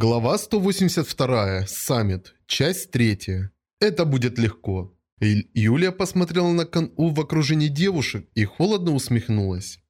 Глава 182. Саммит. Часть 3. Это будет легко. Юлия посмотрела на Кан-У в окружении девушек и холодно усмехнулась.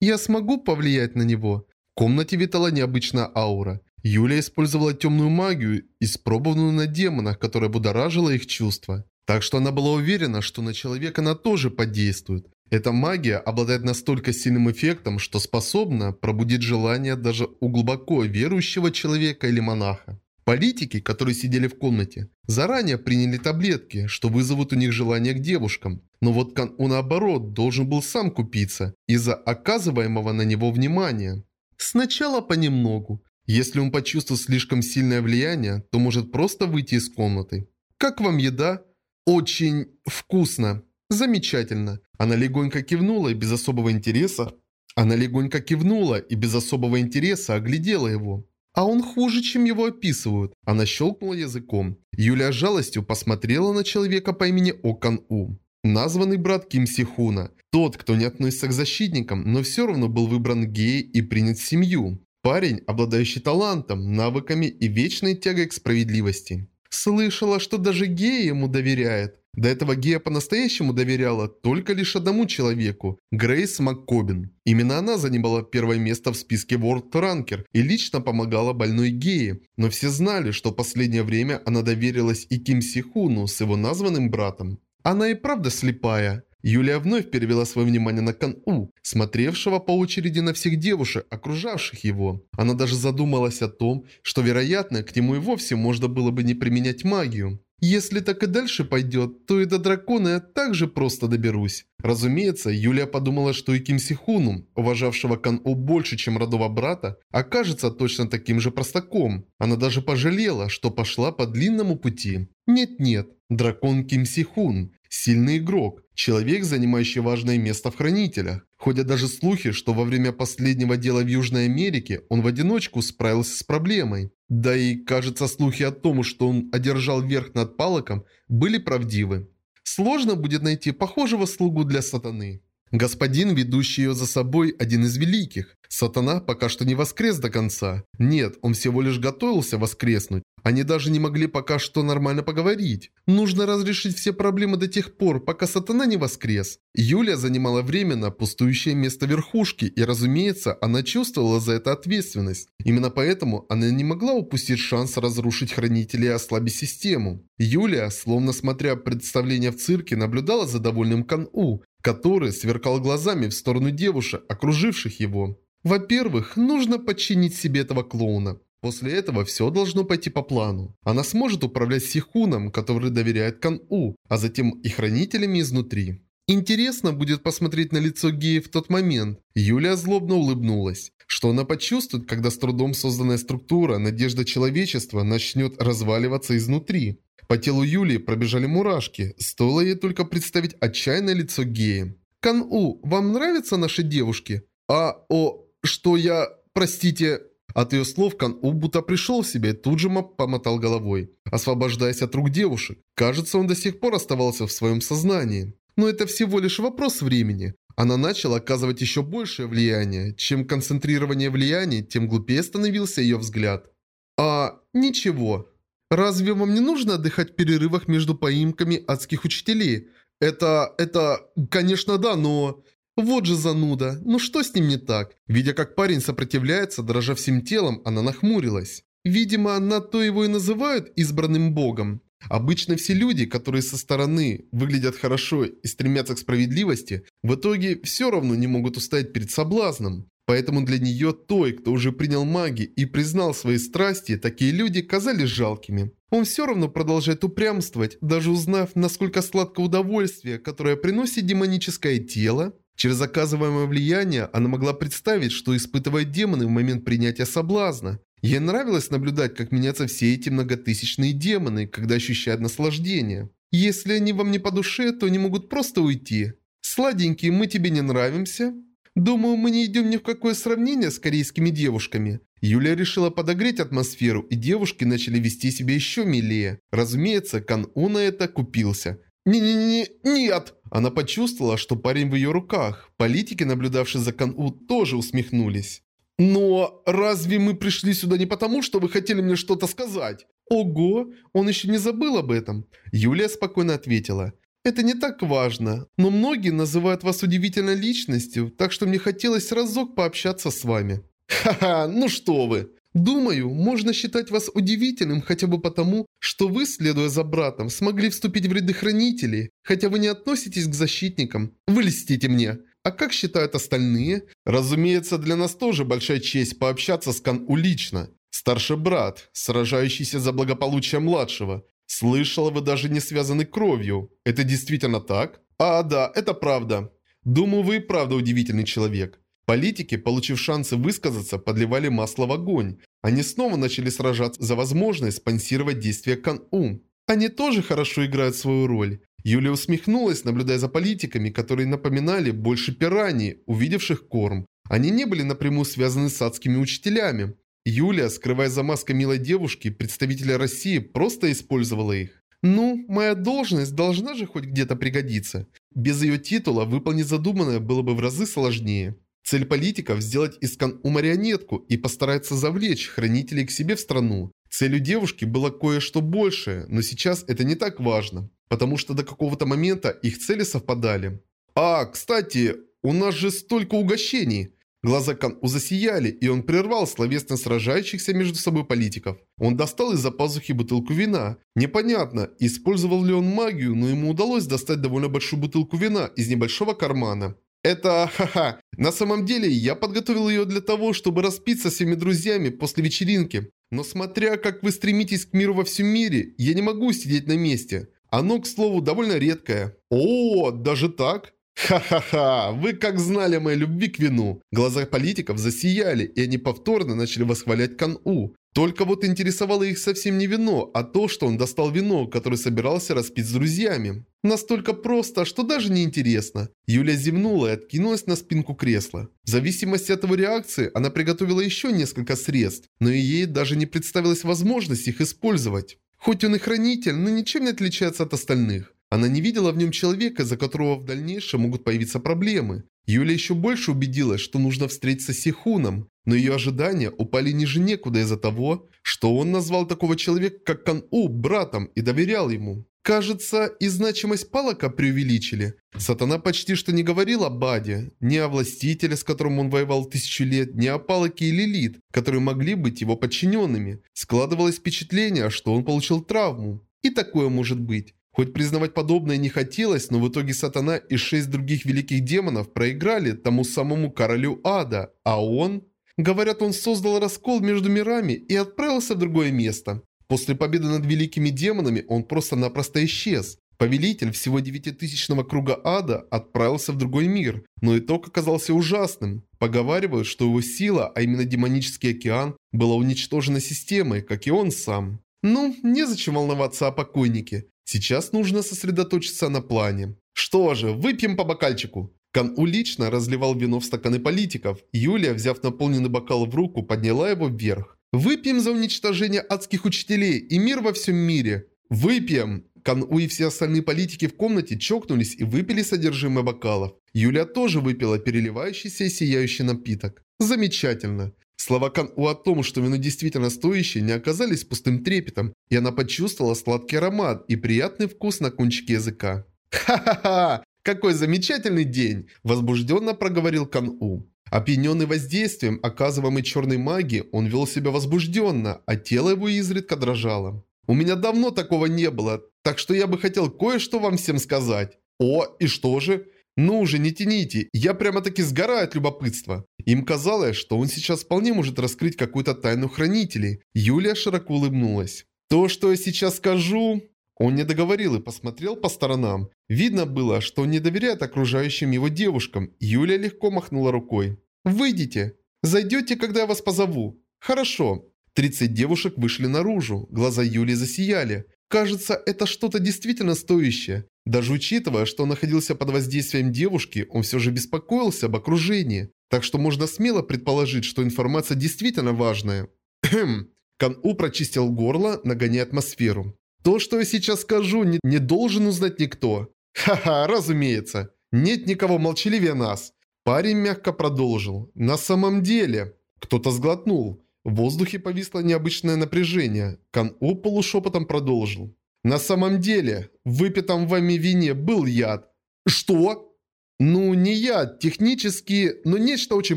«Я смогу повлиять на него?» В комнате витала необычная аура. Юлия использовала темную магию, испробованную на демонах, которая будоражила их чувства. Так что она была уверена, что на человека она тоже подействует. Эта магия обладает настолько сильным эффектом, что способна пробудить желание даже у глубоко верующего человека или монаха. Политики, которые сидели в комнате, заранее приняли таблетки, что вызовут у них желание к девушкам. Но вот Кан У наоборот должен был сам купиться из-за оказываемого на него внимания. Сначала понемногу. Если он почувствует слишком сильное влияние, то может просто выйти из комнаты. Как вам еда? Очень вкусно. Замечательно. Она легонько кивнула и без особого интереса... Она легонько кивнула и без особого интереса оглядела его. А он хуже, чем его описывают. Она щелкнула языком. Юлия с жалостью посмотрела на человека по имени Окан-У. Названный брат Ким Сихуна. Тот, кто не относится к защитникам, но все равно был выбран геей и принят в семью. Парень, обладающий талантом, навыками и вечной тягой к справедливости. Слышала, что даже геи ему доверяет. До этого Гея по-настоящему доверяла только лишь одному человеку – Грейс МакКобин. Именно она занимала первое место в списке World Ranker и лично помогала больной Гее. Но все знали, что в последнее время она доверилась и Ким Сихуну с его названным братом. Она и правда слепая. Юлия вновь перевела свое внимание на Кан-У, смотревшего по очереди на всех девушек, окружавших его. Она даже задумалась о том, что, вероятно, к нему и вовсе можно было бы не применять магию. Если так и дальше пойдет, то и до дракона я также просто доберусь. Разумеется, Юлия подумала, что и Ким Сихуну, уважавшего Кан-О больше, чем родного брата, окажется точно таким же простаком. Она даже пожалела, что пошла по длинному пути. Нет-нет, дракон Ким Сихун, сильный игрок, человек, занимающий важное место в Хранителях. Ходят даже слухи, что во время последнего дела в Южной Америке он в одиночку справился с проблемой. Да и, кажется, слухи о том, что он одержал верх над Палоком, были правдивы. Сложно будет найти похожего слугу для сатаны. Господин, ведущий ее за собой, один из великих. Сатана пока что не воскрес до конца. Нет, он всего лишь готовился воскреснуть. Они даже не могли пока что нормально поговорить. Нужно разрешить все проблемы до тех пор, пока сатана не воскрес. Юлия занимала временно пустующее место верхушки, и разумеется, она чувствовала за это ответственность. Именно поэтому она не могла упустить шанс разрушить хранителей и ослабить систему. Юлия, словно смотря представление в цирке, наблюдала за довольным Кан-У, который сверкал глазами в сторону девушек, окруживших его. Во-первых, нужно подчинить себе этого клоуна. После этого все должно пойти по плану. Она сможет управлять Сихуном, который доверяет Кан-У, а затем и хранителями изнутри. Интересно будет посмотреть на лицо Геи в тот момент. Юлия злобно улыбнулась. Что она почувствует, когда с трудом созданная структура, надежда человечества, начнет разваливаться изнутри? По телу Юлии пробежали мурашки, стоило ей только представить отчаянное лицо Геи. «Кан-У, вам нравятся наши девушки?» «А, о, что я... простите...» От ее слов Кан У будто пришел в себя и тут же помотал головой, освобождаясь от рук девушек. Кажется, он до сих пор оставался в своем сознании. Но это всего лишь вопрос времени. Она начала оказывать еще большее влияние. Чем концентрирование влияния, тем глупее становился ее взгляд. А, ничего. Разве вам не нужно отдыхать в перерывах между поимками адских учителей? Это... это... конечно да, но... Вот же зануда, ну что с ним не так? Видя, как парень сопротивляется, дрожа всем телом, она нахмурилась. Видимо, на то его и называют избранным богом. Обычно все люди, которые со стороны выглядят хорошо и стремятся к справедливости, в итоге все равно не могут устоять перед соблазном. Поэтому для нее той, кто уже принял маги и признал свои страсти, такие люди казались жалкими. Он все равно продолжает упрямствовать, даже узнав, насколько сладко удовольствие, которое приносит демоническое тело, Через оказываемое влияние она могла представить, что испытывают демоны в момент принятия соблазна. Ей нравилось наблюдать, как меняются все эти многотысячные демоны, когда ощущают наслаждение. Если они вам не по душе, то они могут просто уйти. Сладенький, мы тебе не нравимся? Думаю, мы не идем ни в какое сравнение с корейскими девушками. Юлия решила подогреть атмосферу, и девушки начали вести себя еще милее. Разумеется, Кан У на это купился. «Не-не-не, нет!» Она почувствовала, что парень в ее руках. Политики, наблюдавшие за Кан-У, тоже усмехнулись. Но разве мы пришли сюда не потому, что вы хотели мне что-то сказать? Ого, он еще не забыл об этом. Юлия спокойно ответила. Это не так важно, но многие называют вас удивительной личностью, так что мне хотелось разок пообщаться с вами. Ха-ха, ну что вы. Думаю, можно считать вас удивительным хотя бы потому, что вы, следуя за братом, смогли вступить в ряды хранителей, хотя вы не относитесь к защитникам. Вы льстите мне. А как считают остальные? Разумеется, для нас тоже большая честь пообщаться с Кан-У лично. Старший брат, сражающийся за благополучие младшего. Слышала, вы даже не связаны кровью. Это действительно так? А, да, это правда. Думаю, вы правда удивительный человек. Политики, получив шансы высказаться, подливали масло в огонь. Они снова начали сражаться за возможность спонсировать действия Кан-У. Они тоже хорошо играют свою роль. Юлия усмехнулась, наблюдая за политиками, которые напоминали больше пираний, увидевших корм. Они не были напрямую связаны с адскими учителями. Юлия, скрывая за маской милой девушки, представителя России просто использовала их. Ну, моя должность должна же хоть где-то пригодиться. Без ее титула выполнить задуманное было бы в разы сложнее. Цель политиков – сделать из Кан-У марионетку и постараться завлечь хранителей к себе в страну. Целью девушки было кое-что большее, но сейчас это не так важно, потому что до какого-то момента их цели совпадали. «А, кстати, у нас же столько угощений!» Глаза Кан-У засияли, и он прервал словесно сражающихся между собой политиков. Он достал из-за пазухи бутылку вина. Непонятно, использовал ли он магию, но ему удалось достать довольно большую бутылку вина из небольшого кармана. Это, ха-ха, на самом деле я подготовил ее для того, чтобы распить со всеми друзьями после вечеринки. Но смотря как вы стремитесь к миру во всем мире, я не могу сидеть на месте. Оно, к слову, довольно редкое. О, даже так? Ха-ха-ха, вы как знали о моей любви к вину. Глаза политиков засияли, и они повторно начали восхвалять Кан-У. Только вот интересовало их совсем не вино, а то, что он достал вино, которое собирался распить с друзьями. Настолько просто, что даже не интересно. Юля зевнула и откинулась на спинку кресла. В зависимости от его реакции, она приготовила еще несколько средств, но и ей даже не представилась возможность их использовать. Хоть он и хранитель, но ничем не отличается от остальных. Она не видела в нем человека, из-за которого в дальнейшем могут появиться проблемы. Юля еще больше убедилась, что нужно встретиться с Сихуном, но ее ожидания упали ниже некуда из-за того, что он назвал такого человека, как Кан-У, братом и доверял ему. Кажется, и значимость Палака преувеличили. Сатана почти что не говорил о Баде, ни о властителе, с которым он воевал тысячу лет, ни о Палаке и Лилит, которые могли быть его подчиненными. Складывалось впечатление, что он получил травму. И такое может быть. Хоть признавать подобное не хотелось, но в итоге Сатана и шесть других великих демонов проиграли тому самому королю ада, а он... Говорят, он создал раскол между мирами и отправился в другое место. После победы над великими демонами он просто-напросто исчез. Повелитель всего девятитысячного круга ада отправился в другой мир, но итог оказался ужасным. Поговаривают, что его сила, а именно демонический океан, была уничтожена системой, как и он сам. Ну, незачем волноваться о покойнике. Сейчас нужно сосредоточиться на плане. Что же, выпьем по бокальчику. Кан-У лично разливал вино в стаканы политиков. Юлия, взяв наполненный бокал в руку, подняла его вверх. «Выпьем за уничтожение адских учителей и мир во всем мире!» «Выпьем!» Кан-У и все остальные политики в комнате чокнулись и выпили содержимое бокалов. Юлия тоже выпила переливающийся и сияющий напиток. Замечательно. Слова Кан-У о том, что вино действительно стоящее, не оказались пустым трепетом, и она почувствовала сладкий аромат и приятный вкус на кончике языка. «Ха-ха-ха! Какой замечательный день!» – возбужденно проговорил Кан-У. Опьяненный воздействием, оказываемой черной магии, он вел себя возбужденно, а тело его изредка дрожало. «У меня давно такого не было, так что я бы хотел кое-что вам всем сказать». «О, и что же?» «Ну уже, не тяните, я прямо-таки сгораю от любопытства». Им казалось, что он сейчас вполне может раскрыть какую-то тайну хранителей. Юлия широко улыбнулась. «То, что я сейчас скажу...» Он не договорил и посмотрел по сторонам. Видно было, что он не доверяет окружающим его девушкам. Юлия легко махнула рукой. «Выйдите. Зайдете, когда я вас позову». «Хорошо». 30 девушек вышли наружу. Глаза Юлии засияли. Кажется, это что-то действительно стоящее. Даже учитывая, что он находился под воздействием девушки, он все же беспокоился об окружении. Так что можно смело предположить, что информация действительно важная. Кхм. Кан-У прочистил горло, нагоняя атмосферу. То, что я сейчас скажу, не, не должен узнать никто. Ха-ха, разумеется. Нет никого молчаливее нас. Парень мягко продолжил. На самом деле... Кто-то сглотнул. В воздухе повисло необычное напряжение. Кан-У полушепотом продолжил. «На самом деле, в выпитом вами вине был яд». «Что?» «Ну, не яд, технически, но нечто очень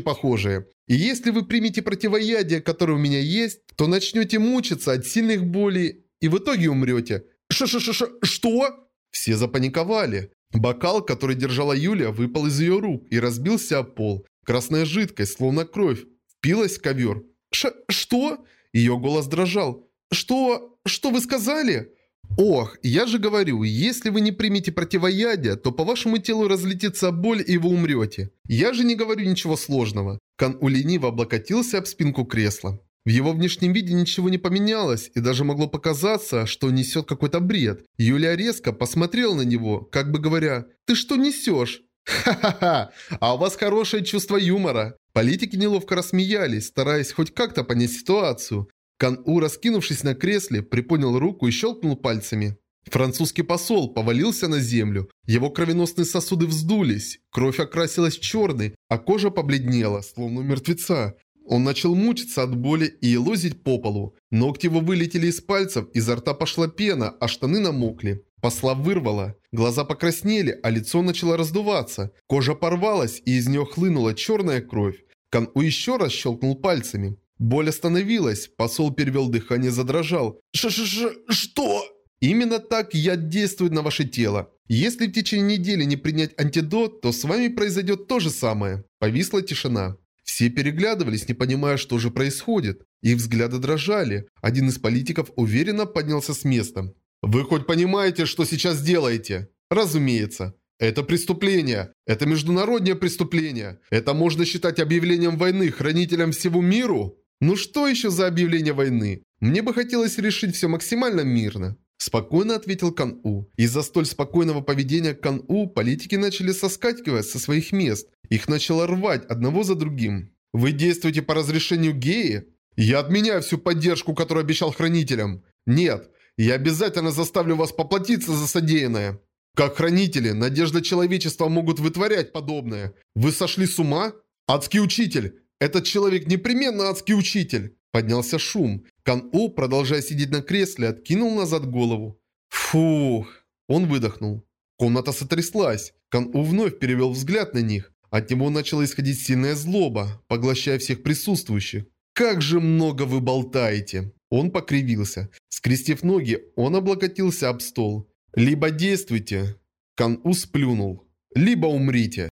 похожее. И если вы примете противоядие, которое у меня есть, то начнете мучиться от сильных болей и в итоге умрете». «Ш-ш-ш-ш... Что?» Все запаниковали. Бокал, который держала Юлия, выпал из ее рук и разбился о пол. Красная жидкость, словно кровь, впилась в ковер. Ш что? Ее голос дрожал. Что? Что вы сказали? Ох, я же говорю, если вы не примете противоядие, то по вашему телу разлетится боль и вы умрете. Я же не говорю ничего сложного. Кан У лениво облокотился об спинку кресла. В его внешнем виде ничего не поменялось, и даже могло показаться, что несет какой-то бред. Юлия резко посмотрела на него, как бы говоря, «Ты что несешь?» «Ха-ха-ха! А у вас хорошее чувство юмора!» Политики неловко рассмеялись, стараясь хоть как-то понять ситуацию. Кан-У, раскинувшись на кресле, приподнял руку и щелкнул пальцами. Французский посол повалился на землю. Его кровеносные сосуды вздулись, кровь окрасилась в черный, а кожа побледнела, словно мертвеца. Он начал мучиться от боли и лозить по полу. Ногти его вылетели из пальцев, изо рта пошла пена, а штаны намокли. Посла вырвало. Глаза покраснели, а лицо начало раздуваться. Кожа порвалась, и из нее хлынула черная кровь. Кан-У еще раз щелкнул пальцами. Боль остановилась, посол перевел дыхание, задрожал. «Ш-ш-ш... что?» Именно так яд действует на ваше тело. Если в течение недели не принять антидот, то с вами произойдет то же самое. Повисла тишина. Все переглядывались, не понимая, что же происходит. Их взгляды дрожали. Один из политиков уверенно поднялся с места. «Вы хоть понимаете, что сейчас делаете?» «Разумеется. Это преступление. Это международное преступление. Это можно считать объявлением войны хранителям всего миру?» «Ну что еще за объявление войны? Мне бы хотелось решить все максимально мирно». Спокойно ответил Кан-У. Из-за столь спокойного поведения Кан-У политики начали соскакивать со своих мест. Их начало рвать одного за другим. «Вы действуете по разрешению геи?» «Я отменяю всю поддержку, которую обещал хранителям». «Нет, я обязательно заставлю вас поплатиться за содеянное». «Как хранители, надежда человечества могут вытворять подобное. Вы сошли с ума? Адский учитель! Этот человек непременно адский учитель!» Поднялся шум. Кан-У, продолжая сидеть на кресле, откинул назад голову. Фух. Он выдохнул. Комната сотряслась. Кан-У вновь перевел взгляд на них. От него начала исходить сильная злоба, поглощая всех присутствующих. «Как же много вы болтаете!» Он покривился. Скрестив ноги, он облокотился об стол. «Либо действуйте!» Кан-У сплюнул. «Либо умрите!»